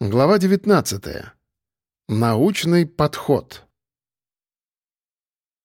Глава 19. Научный подход.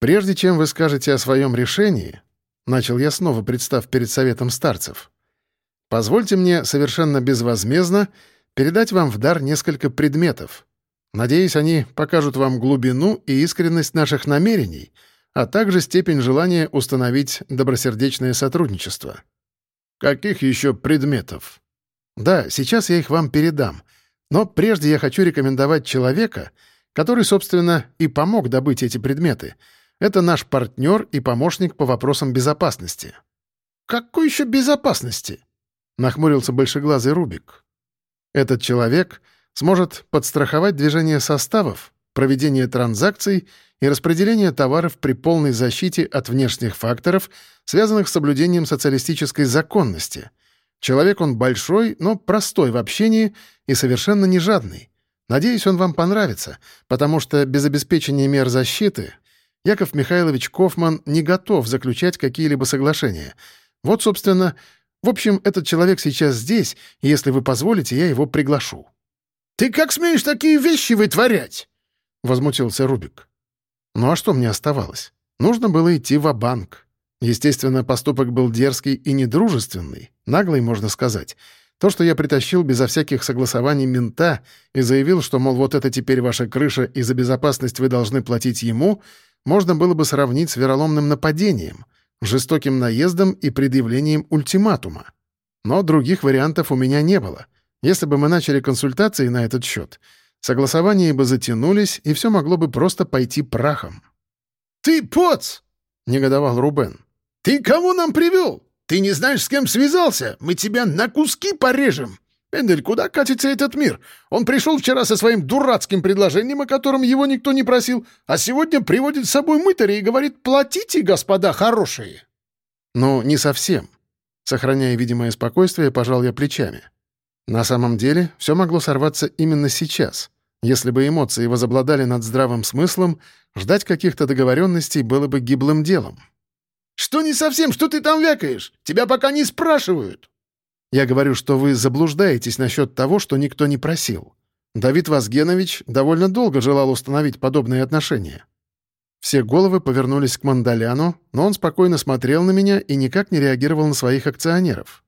Прежде чем вы скажете о своем решении, начал я снова, представ перед советом старцев, позвольте мне совершенно безвозмездно передать вам в дар несколько предметов. Надеюсь, они покажут вам глубину и искренность наших намерений, а также степень желания установить добросердечное сотрудничество. Каких еще предметов? Да, сейчас я их вам передам — но прежде я хочу рекомендовать человека, который, собственно, и помог добыть эти предметы. Это наш партнер и помощник по вопросам безопасности». «Какой еще безопасности?» — нахмурился большеглазый Рубик. «Этот человек сможет подстраховать движение составов, проведение транзакций и распределение товаров при полной защите от внешних факторов, связанных с соблюдением социалистической законности — Человек он большой, но простой в общении и совершенно не жадный. Надеюсь, он вам понравится, потому что без обеспечения мер защиты Яков Михайлович Кофман не готов заключать какие-либо соглашения. Вот, собственно, в общем, этот человек сейчас здесь, и если вы позволите, я его приглашу». «Ты как смеешь такие вещи вытворять?» — возмутился Рубик. «Ну а что мне оставалось? Нужно было идти в банк Естественно, поступок был дерзкий и недружественный, наглый, можно сказать. То, что я притащил безо всяких согласований мента и заявил, что, мол, вот это теперь ваша крыша, и за безопасность вы должны платить ему, можно было бы сравнить с вероломным нападением, жестоким наездом и предъявлением ультиматума. Но других вариантов у меня не было. Если бы мы начали консультации на этот счет, согласования бы затянулись, и все могло бы просто пойти прахом. «Ты поц!» — негодовал Рубен. «Ты кого нам привел? Ты не знаешь, с кем связался? Мы тебя на куски порежем!» «Пендель, куда катится этот мир? Он пришел вчера со своим дурацким предложением, о котором его никто не просил, а сегодня приводит с собой мытаря и говорит «платите, господа хорошие». «Ну, не совсем». Сохраняя видимое спокойствие, пожал я плечами. На самом деле, все могло сорваться именно сейчас. Если бы эмоции возобладали над здравым смыслом, ждать каких-то договоренностей было бы гиблым делом. «Что не совсем? Что ты там вякаешь? Тебя пока не спрашивают!» «Я говорю, что вы заблуждаетесь насчет того, что никто не просил. Давид Вазгенович довольно долго желал установить подобные отношения». Все головы повернулись к Мандаляну, но он спокойно смотрел на меня и никак не реагировал на своих акционеров.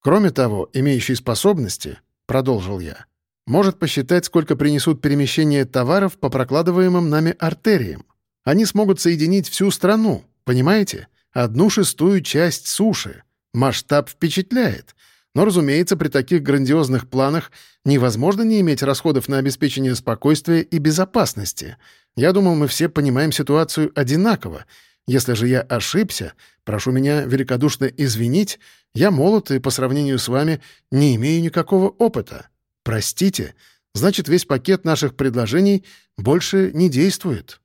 «Кроме того, имеющий способности, — продолжил я, — может посчитать, сколько принесут перемещения товаров по прокладываемым нами артериям. Они смогут соединить всю страну, Понимаете? Одну шестую часть суши. Масштаб впечатляет. Но, разумеется, при таких грандиозных планах невозможно не иметь расходов на обеспечение спокойствия и безопасности. Я думаю, мы все понимаем ситуацию одинаково. Если же я ошибся, прошу меня великодушно извинить, я молод и по сравнению с вами не имею никакого опыта. Простите, значит, весь пакет наших предложений больше не действует.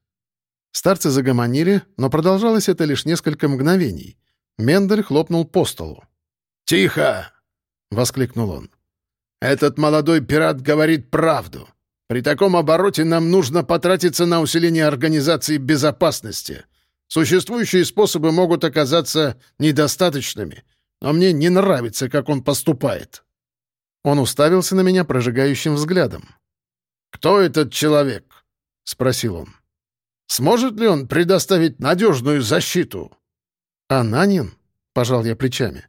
Старцы загомонили, но продолжалось это лишь несколько мгновений. Мендель хлопнул по столу. «Тихо!» — воскликнул он. «Этот молодой пират говорит правду. При таком обороте нам нужно потратиться на усиление организации безопасности. Существующие способы могут оказаться недостаточными, но мне не нравится, как он поступает». Он уставился на меня прожигающим взглядом. «Кто этот человек?» — спросил он. Сможет ли он предоставить надежную защиту?» «Ананин?» — пожал я плечами.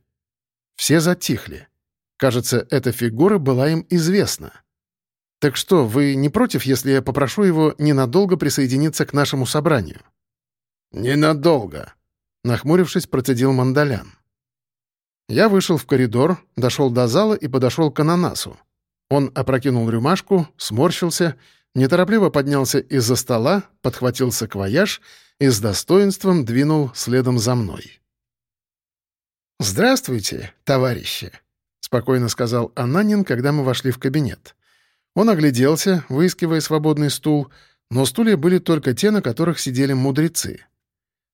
Все затихли. Кажется, эта фигура была им известна. «Так что, вы не против, если я попрошу его ненадолго присоединиться к нашему собранию?» «Ненадолго», — нахмурившись, процедил Мандалян. Я вышел в коридор, дошел до зала и подошел к ананасу. Он опрокинул рюмашку, сморщился неторопливо поднялся из-за стола, подхватил саквояж и с достоинством двинул следом за мной. «Здравствуйте, товарищи», — спокойно сказал Ананин, когда мы вошли в кабинет. Он огляделся, выискивая свободный стул, но стулья были только те, на которых сидели мудрецы.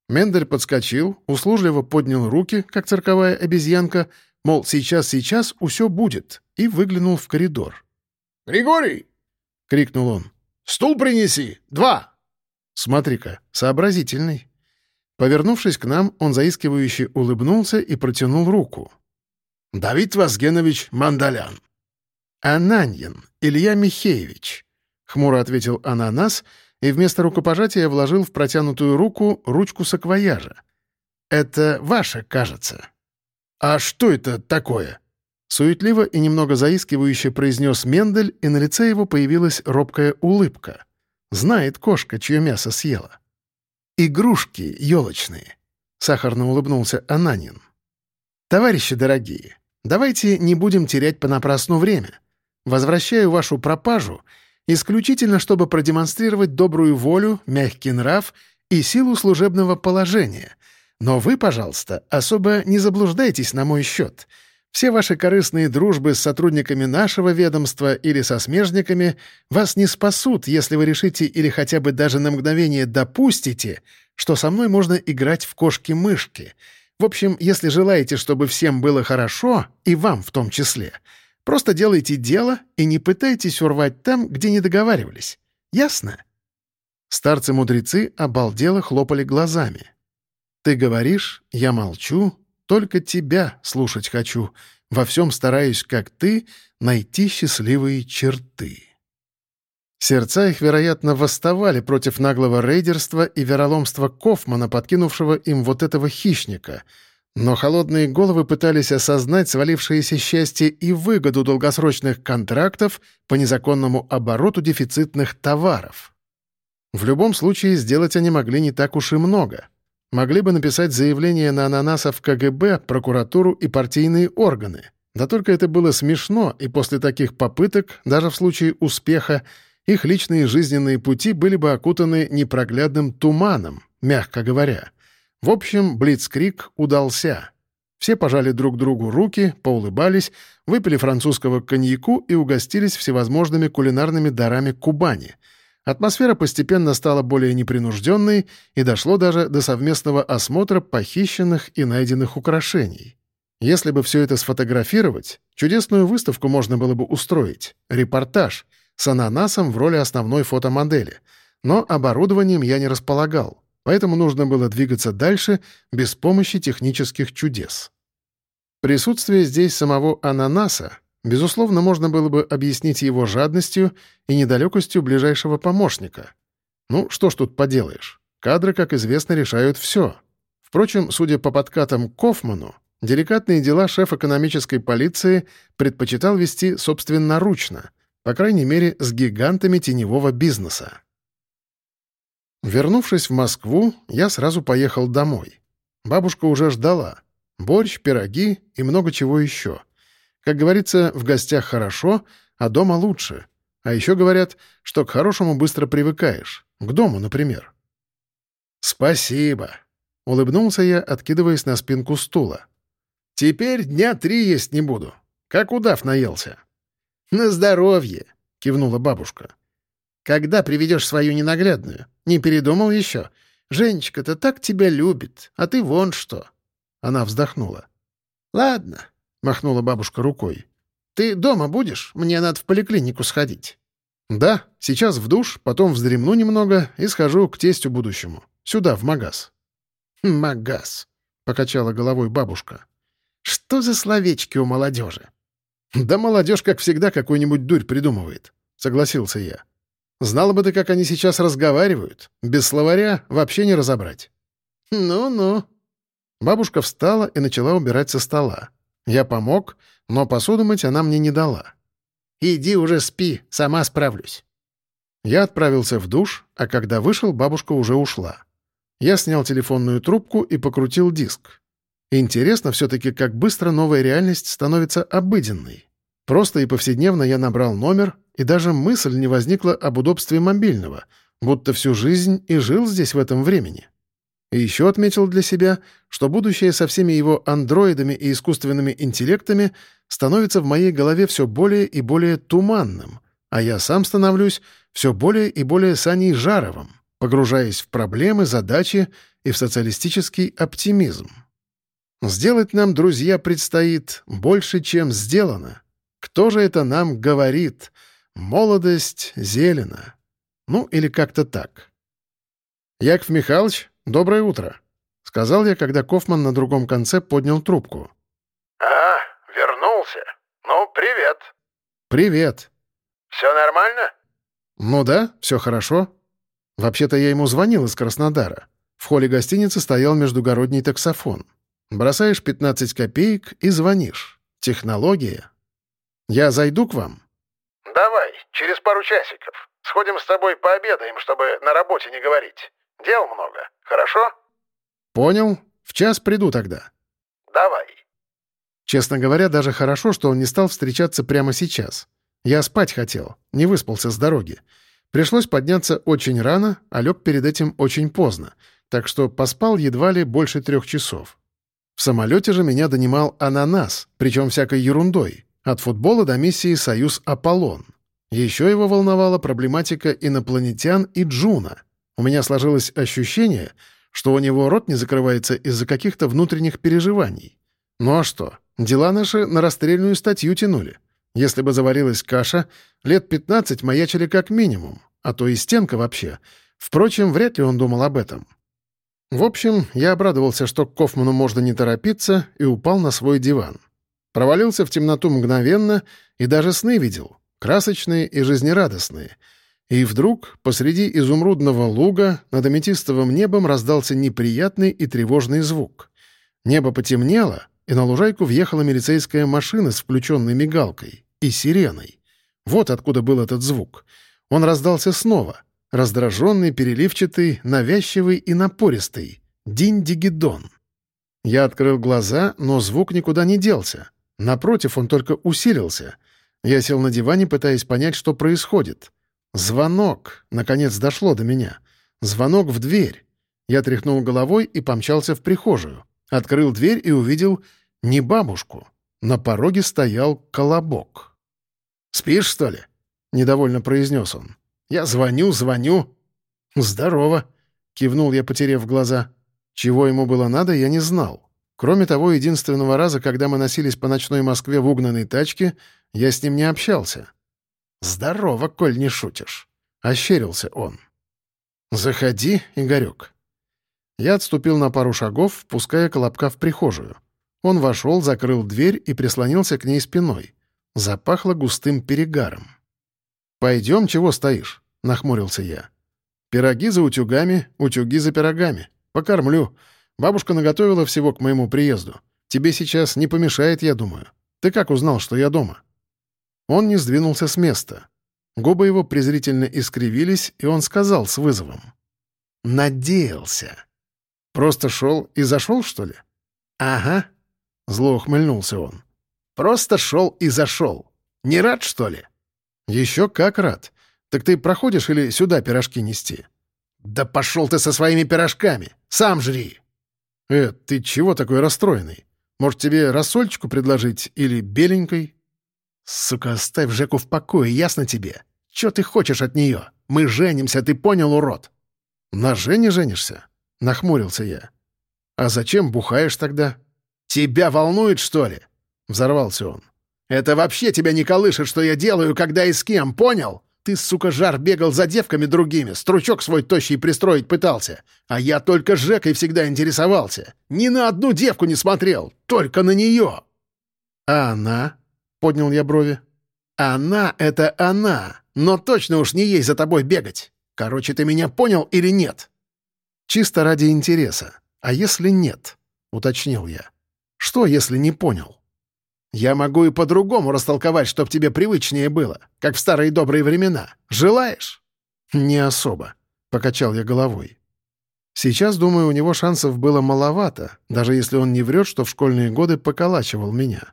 Мендель подскочил, услужливо поднял руки, как цирковая обезьянка, мол, сейчас-сейчас усё будет, и выглянул в коридор. «Григорий!» — крикнул он. «Стул принеси! Два!» «Смотри-ка, сообразительный». Повернувшись к нам, он заискивающе улыбнулся и протянул руку. «Давид Вазгенович Мандалян». «Ананьин, Илья Михеевич», — хмуро ответил ананас и вместо рукопожатия вложил в протянутую руку ручку саквояжа. «Это ваше, кажется». «А что это такое?» Суетливо и немного заискивающе произнес Мендель, и на лице его появилась робкая улыбка. Знает кошка, чье мясо съела. «Игрушки елочные», — сахарно улыбнулся Ананин. «Товарищи дорогие, давайте не будем терять понапрасну время. Возвращаю вашу пропажу исключительно, чтобы продемонстрировать добрую волю, мягкий нрав и силу служебного положения. Но вы, пожалуйста, особо не заблуждайтесь на мой счет. Все ваши корыстные дружбы с сотрудниками нашего ведомства или со смежниками вас не спасут, если вы решите или хотя бы даже на мгновение допустите, что со мной можно играть в кошки-мышки. В общем, если желаете, чтобы всем было хорошо, и вам в том числе — Просто делайте дело и не пытайтесь урвать там, где не договаривались. Ясно?» Старцы-мудрецы обалдело хлопали глазами. «Ты говоришь, я молчу, только тебя слушать хочу, во всем стараюсь, как ты, найти счастливые черты». Сердца их, вероятно, восставали против наглого рейдерства и вероломства Кофмана, подкинувшего им вот этого хищника — но холодные головы пытались осознать свалившееся счастье и выгоду долгосрочных контрактов по незаконному обороту дефицитных товаров. В любом случае, сделать они могли не так уж и много. Могли бы написать заявление на ананаса в КГБ, прокуратуру и партийные органы. Да только это было смешно, и после таких попыток, даже в случае успеха, их личные жизненные пути были бы окутаны непроглядным туманом, мягко говоря — в общем, блицкрик удался. Все пожали друг другу руки, поулыбались, выпили французского коньяку и угостились всевозможными кулинарными дарами Кубани. Атмосфера постепенно стала более непринужденной и дошло даже до совместного осмотра похищенных и найденных украшений. Если бы все это сфотографировать, чудесную выставку можно было бы устроить, репортаж, с ананасом в роли основной фотомодели. Но оборудованием я не располагал поэтому нужно было двигаться дальше без помощи технических чудес. Присутствие здесь самого ананаса, безусловно, можно было бы объяснить его жадностью и недалекостью ближайшего помощника. Ну, что ж тут поделаешь, кадры, как известно, решают все. Впрочем, судя по подкатам Кофману, деликатные дела шеф экономической полиции предпочитал вести собственноручно, по крайней мере, с гигантами теневого бизнеса. Вернувшись в Москву, я сразу поехал домой. Бабушка уже ждала. Борщ, пироги и много чего еще. Как говорится, в гостях хорошо, а дома лучше. А еще говорят, что к хорошему быстро привыкаешь. К дому, например. «Спасибо», — улыбнулся я, откидываясь на спинку стула. «Теперь дня три есть не буду. Как удав наелся». «На здоровье», — кивнула бабушка. Когда приведешь свою ненаглядную? Не передумал еще? Женечка-то так тебя любит, а ты вон что». Она вздохнула. «Ладно», — махнула бабушка рукой. «Ты дома будешь? Мне надо в поликлинику сходить». «Да, сейчас в душ, потом вздремну немного и схожу к тестю будущему. Сюда, в магаз». «Магаз», — покачала головой бабушка. «Что за словечки у молодежи?» «Да молодежь, как всегда, какую-нибудь дурь придумывает», — согласился я. Знала бы ты, как они сейчас разговаривают. Без словаря вообще не разобрать». «Ну-ну». Бабушка встала и начала убирать со стола. Я помог, но посуду мыть она мне не дала. «Иди уже спи, сама справлюсь». Я отправился в душ, а когда вышел, бабушка уже ушла. Я снял телефонную трубку и покрутил диск. Интересно все-таки, как быстро новая реальность становится обыденной. Просто и повседневно я набрал номер, и даже мысль не возникла об удобстве мобильного, будто всю жизнь и жил здесь в этом времени. И еще отметил для себя, что будущее со всеми его андроидами и искусственными интеллектами становится в моей голове все более и более туманным, а я сам становлюсь все более и более Саней Жаровым, погружаясь в проблемы, задачи и в социалистический оптимизм. Сделать нам, друзья, предстоит больше, чем сделано. Кто же это нам говорит — Молодость зелена. Ну, или как-то так. «Яков Михайлович, доброе утро», — сказал я, когда Кофман на другом конце поднял трубку. «А, вернулся. Ну, привет». «Привет». «Все нормально?» «Ну да, все хорошо. Вообще-то я ему звонил из Краснодара. В холле гостиницы стоял междугородний таксофон. Бросаешь 15 копеек и звонишь. Технология. Я зайду к вам?» «Давай, через пару часиков. Сходим с тобой пообедаем, чтобы на работе не говорить. Дел много, хорошо?» «Понял. В час приду тогда». «Давай». Честно говоря, даже хорошо, что он не стал встречаться прямо сейчас. Я спать хотел, не выспался с дороги. Пришлось подняться очень рано, а лег перед этим очень поздно, так что поспал едва ли больше трех часов. В самолете же меня донимал ананас, причем всякой ерундой, от футбола до миссии «Союз Аполлон». Еще его волновала проблематика инопланетян и Джуна. У меня сложилось ощущение, что у него рот не закрывается из-за каких-то внутренних переживаний. Ну а что, дела наши на расстрельную статью тянули. Если бы заварилась каша, лет 15 маячили как минимум, а то и стенка вообще. Впрочем, вряд ли он думал об этом. В общем, я обрадовался, что к Кофману можно не торопиться, и упал на свой диван. Провалился в темноту мгновенно и даже сны видел, красочные и жизнерадостные. И вдруг посреди изумрудного луга над аметистовым небом раздался неприятный и тревожный звук. Небо потемнело, и на лужайку въехала милицейская машина с включенной мигалкой и сиреной. Вот откуда был этот звук. Он раздался снова — Раздраженный, переливчатый, навязчивый и напористый. Динь-дигидон. Я открыл глаза, но звук никуда не делся. Напротив, он только усилился. Я сел на диване, пытаясь понять, что происходит. Звонок. Наконец дошло до меня. Звонок в дверь. Я тряхнул головой и помчался в прихожую. Открыл дверь и увидел не бабушку. На пороге стоял колобок. «Спишь, что ли?» — недовольно произнес он. Я звоню, звоню. Здорово, кивнул я, потеряв глаза. Чего ему было надо, я не знал. Кроме того, единственного раза, когда мы носились по ночной Москве в угнанной тачке, я с ним не общался. «Здорово, коль не шутишь», — ощерился он. «Заходи, Игорек». Я отступил на пару шагов, впуская Колобка в прихожую. Он вошел, закрыл дверь и прислонился к ней спиной. Запахло густым перегаром. «Пойдем, чего стоишь?» — нахмурился я. «Пироги за утюгами, утюги за пирогами. Покормлю. Бабушка наготовила всего к моему приезду. Тебе сейчас не помешает, я думаю. Ты как узнал, что я дома?» Он не сдвинулся с места. Губы его презрительно искривились, и он сказал с вызовом. «Надеялся». «Просто шел и зашел, что ли?» «Ага», — зло ухмыльнулся он. «Просто шел и зашел. Не рад, что ли?» «Еще как рад. Так ты проходишь или сюда пирожки нести?» «Да пошел ты со своими пирожками! Сам жри!» «Э, ты чего такой расстроенный? Может, тебе рассольчику предложить или беленькой?» «Сука, оставь Жеку в покое, ясно тебе? Че ты хочешь от нее? Мы женимся, ты понял, урод?» «На Жене женишься?» — нахмурился я. «А зачем бухаешь тогда?» «Тебя волнует, что ли?» — взорвался он. «Это вообще тебя не колышет, что я делаю, когда и с кем, понял? Ты, сука, жар бегал за девками другими, стручок свой тощий пристроить пытался. А я только Жекой всегда интересовался. Ни на одну девку не смотрел, только на нее. А она? Поднял я брови. Она — это она, но точно уж не ей за тобой бегать. Короче, ты меня понял или нет? Чисто ради интереса. А если нет? Уточнил я. Что, если не понял? Я могу и по-другому растолковать, чтоб тебе привычнее было, как в старые добрые времена. Желаешь?» «Не особо», — покачал я головой. Сейчас, думаю, у него шансов было маловато, даже если он не врет, что в школьные годы поколачивал меня.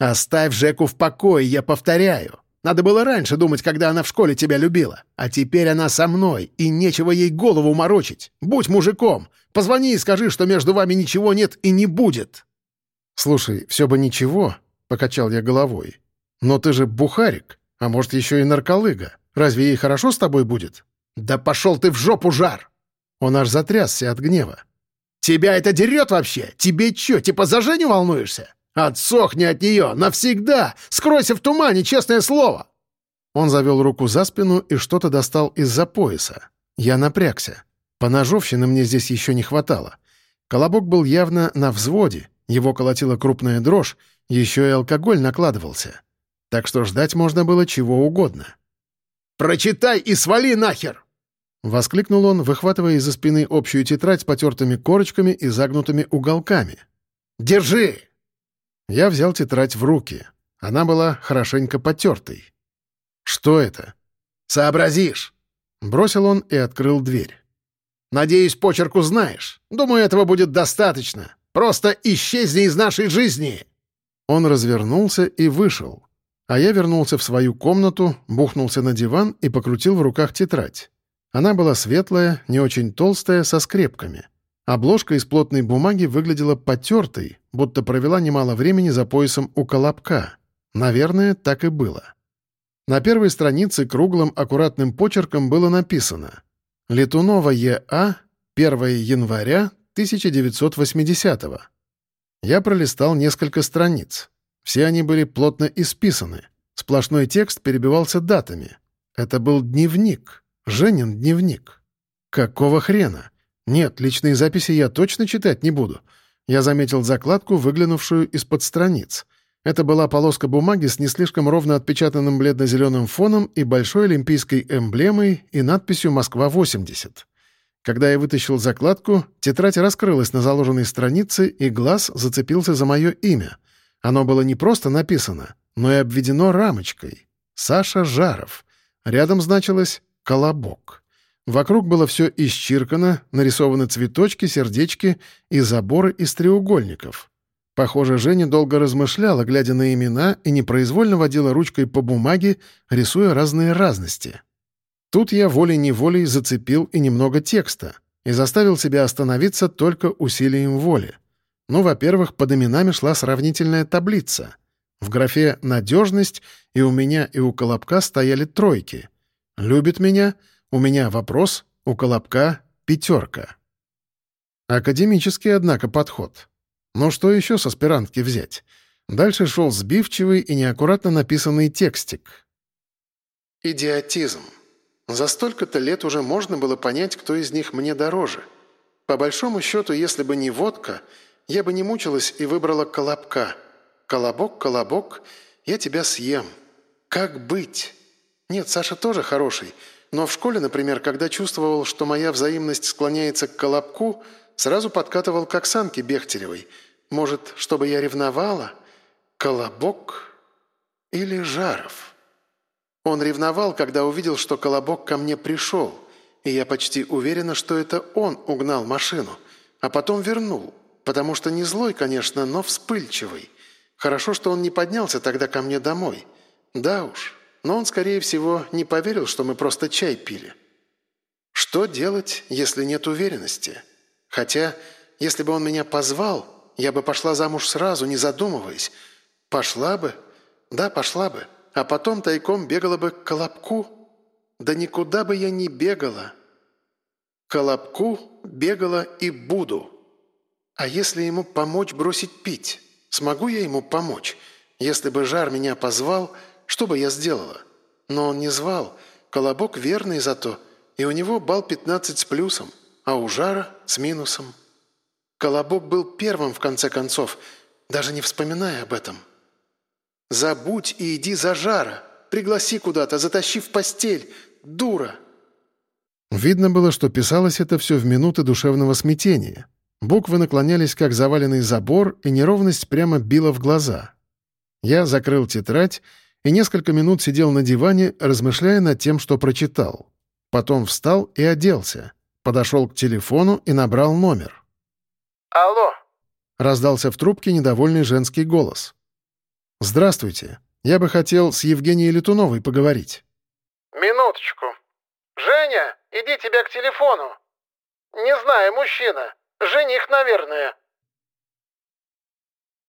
«Оставь Жеку в покое, я повторяю. Надо было раньше думать, когда она в школе тебя любила. А теперь она со мной, и нечего ей голову морочить. Будь мужиком. Позвони и скажи, что между вами ничего нет и не будет». «Слушай, все бы ничего», — покачал я головой. «Но ты же бухарик, а может, еще и нарколыга. Разве ей хорошо с тобой будет?» «Да пошел ты в жопу, жар!» Он аж затрясся от гнева. «Тебя это дерет вообще? Тебе че, типа за Женю волнуешься? Отсохни от нее! Навсегда! Скройся в тумане, честное слово!» Он завел руку за спину и что-то достал из-за пояса. Я напрягся. По ножовщины мне здесь еще не хватало. Колобок был явно на взводе, его колотила крупная дрожь, еще и алкоголь накладывался. так что ждать можно было чего угодно. «Прочитай и свали нахер!» — воскликнул он, выхватывая из-за спины общую тетрадь с потертыми корочками и загнутыми уголками. «Держи!» Я взял тетрадь в руки. Она была хорошенько потертой. «Что это?» «Сообразишь!» Бросил он и открыл дверь. «Надеюсь, почерку знаешь. Думаю, этого будет достаточно. Просто исчезни из нашей жизни!» Он развернулся и вышел. А я вернулся в свою комнату, бухнулся на диван и покрутил в руках тетрадь. Она была светлая, не очень толстая, со скрепками. Обложка из плотной бумаги выглядела потертой, будто провела немало времени за поясом у колобка. Наверное, так и было. На первой странице круглым аккуратным почерком было написано «Летунова Е.А. 1 января 1980 -го. Я пролистал несколько страниц. Все они были плотно исписаны. Сплошной текст перебивался датами. Это был дневник. Женин дневник. Какого хрена? Нет, личные записи я точно читать не буду. Я заметил закладку, выглянувшую из-под страниц. Это была полоска бумаги с не слишком ровно отпечатанным бледно-зеленым фоном и большой олимпийской эмблемой и надписью «Москва-80». Когда я вытащил закладку, тетрадь раскрылась на заложенной странице, и глаз зацепился за мое имя. Оно было не просто написано, но и обведено рамочкой. «Саша Жаров». Рядом значилось «Колобок». Вокруг было все исчиркано, нарисованы цветочки, сердечки и заборы из треугольников. Похоже, Женя долго размышляла, глядя на имена, и непроизвольно водила ручкой по бумаге, рисуя разные разности. Тут я волей-неволей зацепил и немного текста и заставил себя остановиться только усилием воли. Ну, во-первых, под именами шла сравнительная таблица. В графе «надежность» и у меня, и у Колобка стояли тройки. «Любит меня», у меня вопрос, у Колобка — пятерка. Академический, однако, подход. Но что еще с аспирантки взять? Дальше шел сбивчивый и неаккуратно написанный текстик. «Идиотизм. За столько-то лет уже можно было понять, кто из них мне дороже. По большому счету, если бы не водка, я бы не мучилась и выбрала колобка. Колобок, колобок, я тебя съем. Как быть? Нет, Саша тоже хороший, но в школе, например, когда чувствовал, что моя взаимность склоняется к колобку, сразу подкатывал к Оксанке Бехтеревой. Может, чтобы я ревновала? Колобок или Жаров?» Он ревновал, когда увидел, что Колобок ко мне пришел, и я почти уверена, что это он угнал машину, а потом вернул, потому что не злой, конечно, но вспыльчивый. Хорошо, что он не поднялся тогда ко мне домой. Да уж, но он, скорее всего, не поверил, что мы просто чай пили. Что делать, если нет уверенности? Хотя, если бы он меня позвал, я бы пошла замуж сразу, не задумываясь. Пошла бы? Да, пошла бы а потом тайком бегала бы к Колобку. Да никуда бы я не бегала. К Колобку бегала и буду. А если ему помочь бросить пить? Смогу я ему помочь? Если бы Жар меня позвал, что бы я сделала? Но он не звал. Колобок верный зато, и у него бал 15 с плюсом, а у Жара с минусом. Колобок был первым, в конце концов, даже не вспоминая об этом. Забудь и иди за жара. Пригласи куда-то, затащи в постель. Дура!» Видно было, что писалось это все в минуты душевного смятения. Буквы наклонялись, как заваленный забор, и неровность прямо била в глаза. Я закрыл тетрадь и несколько минут сидел на диване, размышляя над тем, что прочитал. Потом встал и оделся. Подошел к телефону и набрал номер. «Алло!» — раздался в трубке недовольный женский голос. «Здравствуйте. Я бы хотел с Евгенией Летуновой поговорить». «Минуточку. Женя, иди тебя к телефону. Не знаю, мужчина. Жених, наверное».